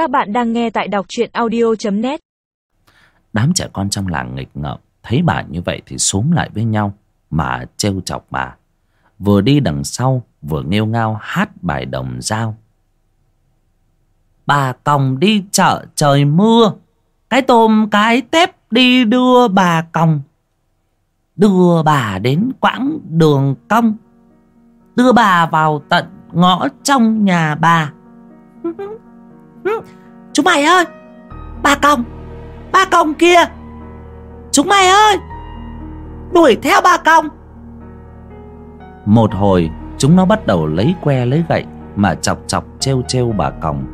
Các bạn đang nghe tại đọc truyện audio.net Đám trẻ con trong làng nghịch ngợm, Thấy bà như vậy thì xúm lại với nhau, Mà trêu chọc bà. Vừa đi đằng sau, Vừa nghêu ngao hát bài đồng dao. Bà còng đi chợ trời mưa, Cái tôm cái tép đi đưa bà còng. Đưa bà đến quãng đường cong, Đưa bà vào tận ngõ trong nhà bà. Chúng mày ơi Bà còng Bà còng kia. Chúng mày ơi Đuổi theo bà còng Một hồi Chúng nó bắt đầu lấy que lấy gậy Mà chọc chọc trêu trêu bà còng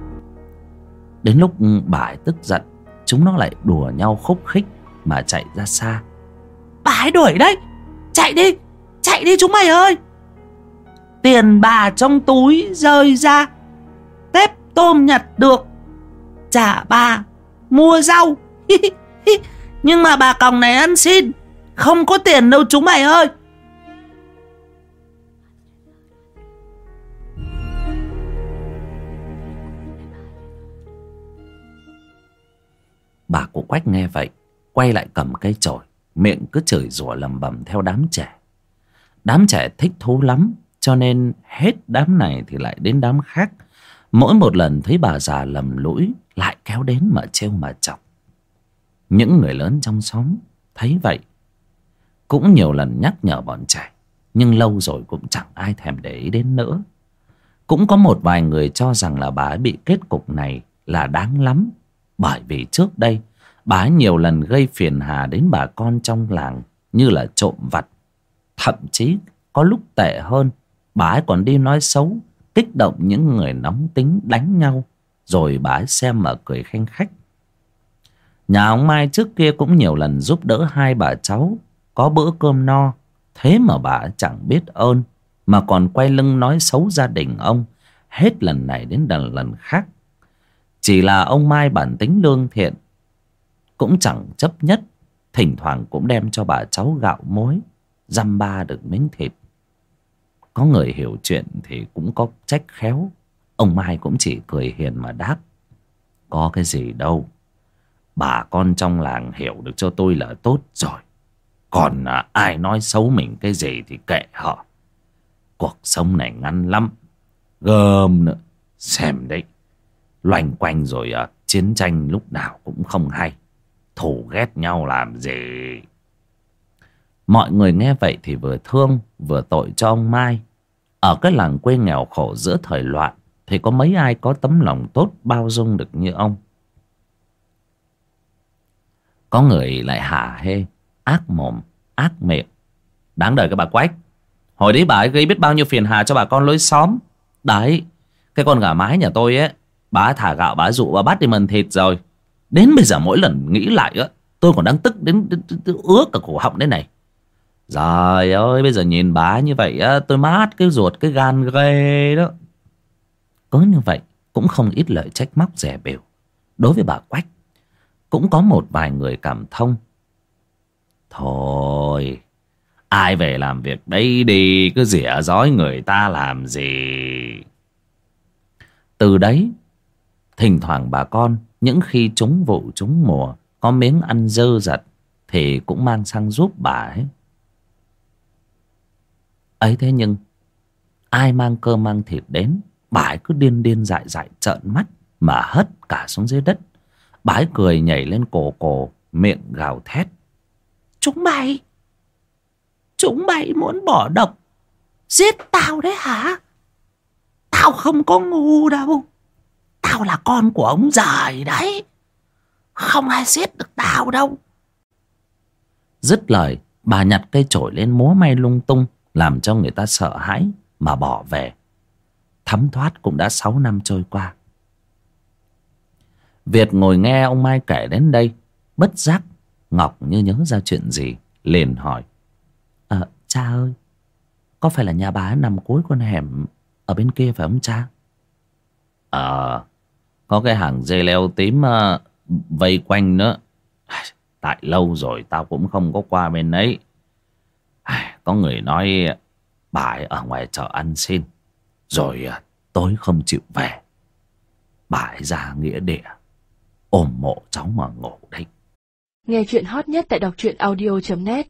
Đến lúc bà ấy tức giận Chúng nó lại đùa nhau khúc khích Mà chạy ra xa. Bà ấy đuổi đấy Chạy đi Chạy đi chúng mày ơi. Tiền bà trong túi rơi ra Tép tôm nhặt được. Trả bà, Mua rau. Nhưng mà bà còng này ăn xin, Không có tiền đâu chúng mày ơi. Bà cụ quách nghe vậy, Quay lại cầm cây chổi, Miệng cứ chửi rủa lầm bầm theo đám trẻ. Đám trẻ thích thú lắm, Cho nên hết đám này thì lại đến đám khác. Mỗi một lần thấy bà già lầm lũi Lại kéo đến mà trêu mà chọc. Những người lớn trong xóm Thấy vậy, Cũng nhiều lần nhắc nhở bọn trẻ, Nhưng lâu rồi cũng chẳng ai thèm để ý đến nữa. Cũng có một vài người cho rằng là bà ấy bị kết cục này Là đáng lắm, Bởi vì trước đây Bà ấy nhiều lần gây phiền hà đến bà con trong làng Như là trộm vặt. Thậm chí có lúc tệ hơn, Bà ấy còn đi nói xấu Kích động những người nóng tính đánh nhau, Rồi bà ấy xem mà cười khanh khách. Nhà ông Mai trước kia cũng nhiều lần giúp đỡ hai bà cháu, Có bữa cơm no, Thế mà bà ấy chẳng biết ơn, Mà còn quay lưng nói xấu gia đình ông, Hết lần này đến lần lần khác. Chỉ là ông Mai bản tính lương thiện, cũng chẳng chấp nhất, thỉnh thoảng cũng đem cho bà cháu gạo muối, dăm ba được miếng thịt có người hiểu chuyện thì cũng có trách khéo. Ông mai cũng chỉ cười hiền mà đáp có cái gì đâu. Bà con trong làng hiểu được cho tôi là tốt rồi. Còn à, ai nói xấu mình cái gì thì kệ họ. Cuộc sống này ngắn lắm gơm nữa. Xem đấy loanh quanh rồi à, chiến tranh lúc nào cũng không hay. Thù ghét nhau làm gì? Mọi người nghe vậy thì vừa thương vừa tội cho ông mai. Ở cái làng quê nghèo khổ giữa thời loạn thì có mấy ai có tấm lòng tốt bao dung được như ông? Có người lại hả hê ác mồm ác miệng. Đáng đời cái bà quách. Hồi đấy bà ấy gây biết bao nhiêu phiền hà cho bà con lối xóm. Đấy cái con gà mái nhà tôi ấy bà thả gạo bà dụ bà bắt đi mần thịt rồi. Đến bây giờ mỗi lần nghĩ lại á Tôi còn đang tức đến, đến, đến, đến ướt cả cổ họng đấy này. Trời ơi, bây giờ nhìn bá như vậy á, Tôi mát cái ruột, cái gan ghê đó. Có như vậy, Cũng không ít lời trách móc rẻ biểu Đối với bà Quách, Cũng có một vài người cảm thông. Thôi, Ai về làm việc đây đi, Cứ rỉa dói người ta làm gì? Từ đấy, Thỉnh thoảng bà con, những khi trúng vụ, trúng mùa, Có miếng ăn dơ dật Thì cũng mang sang giúp bà ấy ấy thế nhưng, Ai mang cơm mang thịt đến Bà ấy cứ điên điên dại dại trợn mắt Mà hất cả xuống dưới đất. Bà ấy cười nhảy lên cổ cổ, Miệng gào thét. Chúng mày Chúng mày muốn bỏ độc, Giết tao đấy hả? Tao không có ngu đâu, Tao là con của ông giời đấy. Không ai giết được tao đâu. Dứt lời, Bà nhặt cây chổi lên múa may lung tung. Làm cho người ta sợ hãi Mà bỏ về. Thấm thoát cũng đã sáu năm trôi qua. Việt ngồi nghe ông Mai kể đến đây Bất giác Ngọc như nhớ ra chuyện gì Liền hỏi. À, Cha ơi Có phải là nhà bà nằm cuối con hẻm Ở bên kia phải không cha? Ờ có cái hàng dây leo tím uh, vây quanh nữa. Tại lâu rồi tao cũng không có qua bên ấy có người nói bà ấy ở ngoài chợ ăn xin, rồi à, tối không chịu về. Bà ấy ra nghĩa địa ôm mộ cháu mà ngủ đấy Nghe chuyện hot nhất tại đọc truyện audio.net